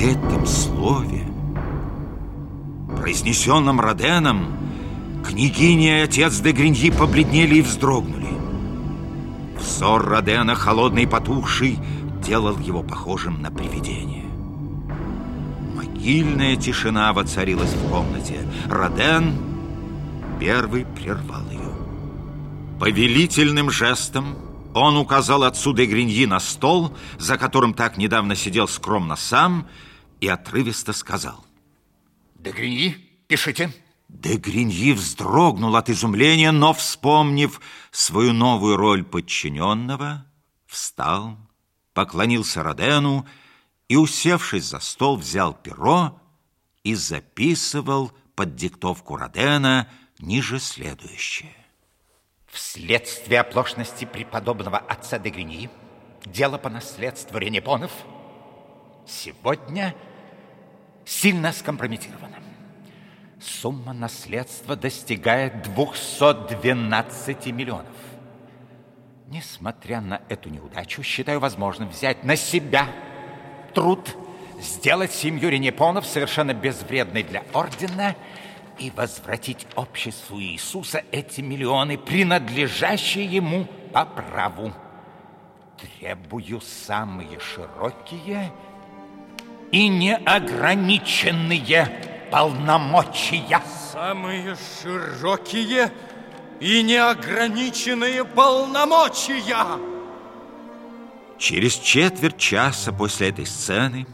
этом слове, произнесенном Роденом, княгиня и отец де Гриньи побледнели и вздрогнули. Взор Родена, холодный и потухший, делал его похожим на привидение. Могильная тишина воцарилась в комнате. Роден первый прервал ее. Повелительным жестом он указал отцу де Гриньи на стол, за которым так недавно сидел скромно сам, и отрывисто сказал. Де Гриньи, пишите. Де Гриньи вздрогнул от изумления, но, вспомнив свою новую роль подчиненного, встал, поклонился Родену и, усевшись за стол, взял перо и записывал под диктовку Родена ниже следующее. Вследствие оплошности преподобного отца де Гриньи, дело по наследству Ренепонов сегодня сильно скомпрометировано. Сумма наследства достигает 212 миллионов. Несмотря на эту неудачу, считаю возможным взять на себя труд сделать семью Ренепонов совершенно безвредной для ордена и возвратить обществу Иисуса эти миллионы, принадлежащие ему по праву. Требую самые широкие и неограниченные полномочия. Самые широкие и неограниченные полномочия. Через четверть часа после этой сцены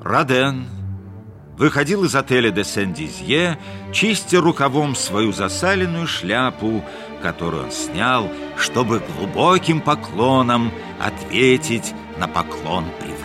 Роден выходил из отеля де Сен-Дизье, чистя рукавом свою засаленную шляпу, которую он снял, чтобы глубоким поклоном ответить на поклон приврать.